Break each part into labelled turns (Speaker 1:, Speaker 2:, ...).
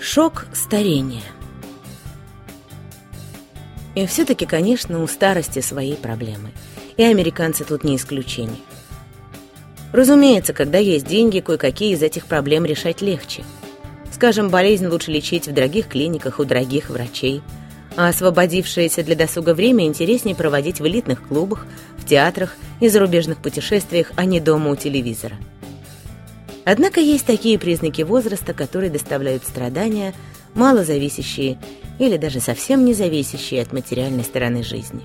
Speaker 1: Шок старения. И все-таки, конечно, у старости свои проблемы. И американцы тут не исключение. Разумеется, когда есть деньги, кое-какие из этих проблем решать легче. Скажем, болезнь лучше лечить в дорогих клиниках у дорогих врачей, а освободившееся для досуга время интереснее проводить в элитных клубах, в театрах и зарубежных путешествиях, а не дома у телевизора. Однако есть такие признаки возраста, которые доставляют страдания, мало зависящие или даже совсем не зависящие от материальной стороны жизни.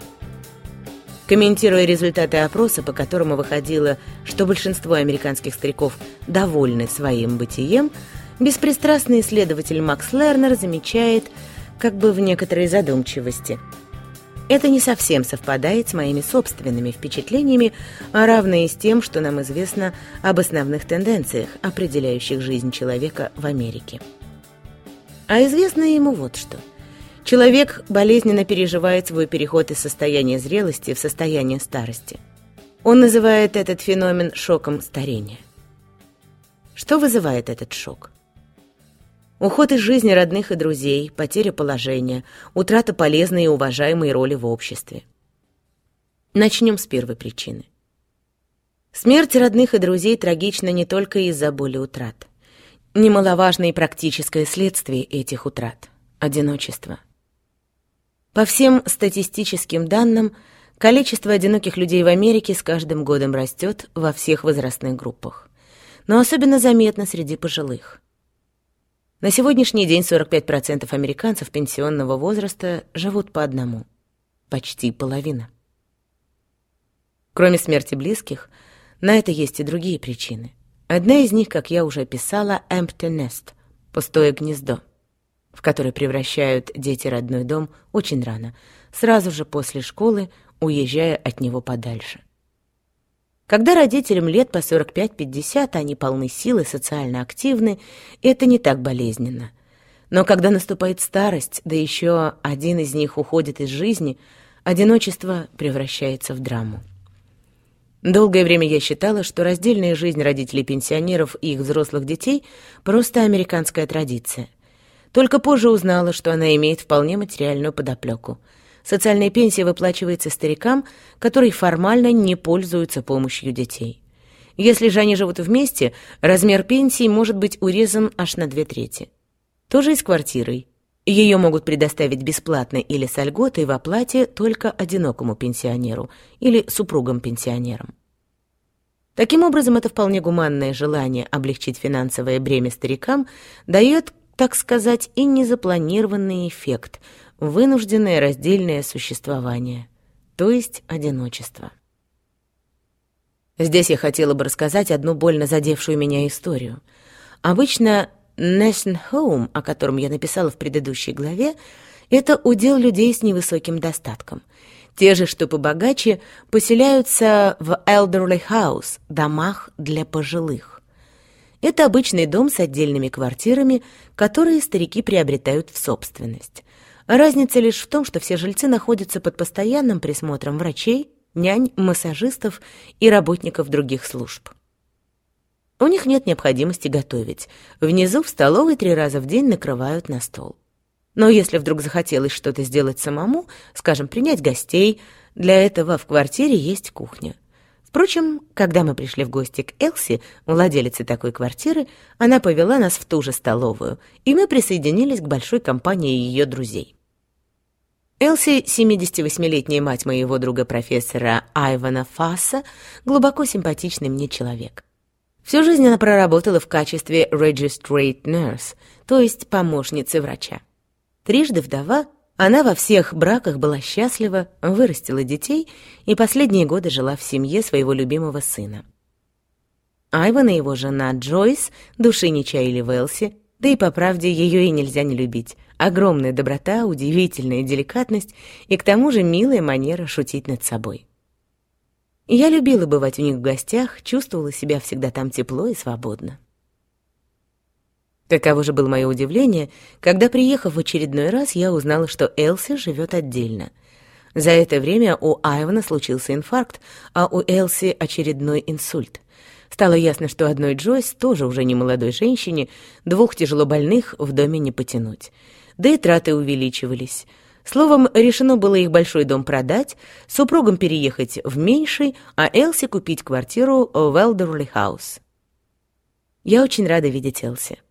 Speaker 1: Комментируя результаты опроса, по которому выходило, что большинство американских стариков довольны своим бытием, беспристрастный исследователь Макс Лернер замечает, как бы в некоторой задумчивости – это не совсем совпадает с моими собственными впечатлениями, а равно и с тем, что нам известно об основных тенденциях, определяющих жизнь человека в Америке. А известно ему вот что. Человек болезненно переживает свой переход из состояния зрелости в состояние старости. Он называет этот феномен шоком старения. Что вызывает этот шок? Уход из жизни родных и друзей, потеря положения, утрата полезной и уважаемой роли в обществе. Начнем с первой причины. Смерть родных и друзей трагична не только из-за боли утрат. Немаловажно и практическое следствие этих утрат – одиночество. По всем статистическим данным, количество одиноких людей в Америке с каждым годом растет во всех возрастных группах. Но особенно заметно среди пожилых. На сегодняшний день 45% американцев пенсионного возраста живут по одному. Почти половина. Кроме смерти близких, на это есть и другие причины. Одна из них, как я уже описала, empty nest – пустое гнездо, в которое превращают дети родной дом очень рано, сразу же после школы, уезжая от него подальше. Когда родителям лет по 45-50, они полны силы, социально активны, это не так болезненно. Но когда наступает старость, да еще один из них уходит из жизни, одиночество превращается в драму. Долгое время я считала, что раздельная жизнь родителей-пенсионеров и их взрослых детей – просто американская традиция. Только позже узнала, что она имеет вполне материальную подоплеку – социальная пенсия выплачивается старикам, которые формально не пользуются помощью детей. Если же они живут вместе, размер пенсии может быть урезан аж на две трети. То же и с квартирой. Ее могут предоставить бесплатно или с льготой в оплате только одинокому пенсионеру или супругам-пенсионерам. Таким образом, это вполне гуманное желание облегчить финансовое бремя старикам дает, так сказать, и незапланированный эффект – вынужденное раздельное существование, то есть одиночество. Здесь я хотела бы рассказать одну больно задевшую меня историю. Обычно Nation Home, о котором я написала в предыдущей главе, это удел людей с невысоким достатком. Те же, что побогаче, поселяются в elderly house, домах для пожилых. Это обычный дом с отдельными квартирами, которые старики приобретают в собственность. Разница лишь в том, что все жильцы находятся под постоянным присмотром врачей, нянь, массажистов и работников других служб. У них нет необходимости готовить. Внизу в столовой три раза в день накрывают на стол. Но если вдруг захотелось что-то сделать самому, скажем, принять гостей, для этого в квартире есть кухня. Впрочем, когда мы пришли в гости к Элси, владелице такой квартиры, она повела нас в ту же столовую, и мы присоединились к большой компании ее друзей. Элси, 78-летняя мать моего друга-профессора Айвана Фасса, глубоко симпатичный мне человек. Всю жизнь она проработала в качестве registrate nurse, то есть помощницы врача. Трижды вдова — она во всех браках была счастлива, вырастила детей и последние годы жила в семье своего любимого сына. Айван и его жена Джойс души не чаяли в да и по правде ее и нельзя не любить. Огромная доброта, удивительная деликатность и к тому же милая манера шутить над собой. Я любила бывать у них в гостях, чувствовала себя всегда там тепло и свободно. Каково же было мое удивление, когда, приехав в очередной раз, я узнала, что Элси живет отдельно. За это время у Айвана случился инфаркт, а у Элси очередной инсульт. Стало ясно, что одной Джойс, тоже уже не молодой женщине, двух тяжелобольных в доме не потянуть. Да и траты увеличивались. Словом, решено было их большой дом продать, супругам переехать в меньший, а Элси купить квартиру в Элдерли Хаус. Я очень рада видеть Элси.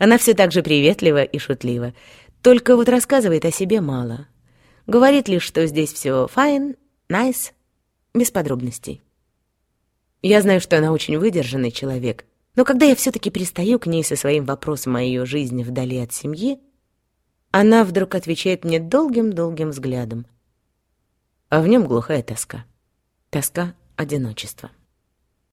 Speaker 1: Она все так же приветлива и шутлива, только вот рассказывает о себе мало. Говорит лишь, что здесь все fine, nice, без подробностей. Я знаю, что она очень выдержанный человек, но когда я все-таки пристаю к ней со своим вопросом о ее жизни вдали от семьи, она вдруг отвечает мне долгим-долгим взглядом. А в нем глухая тоска. Тоска одиночества.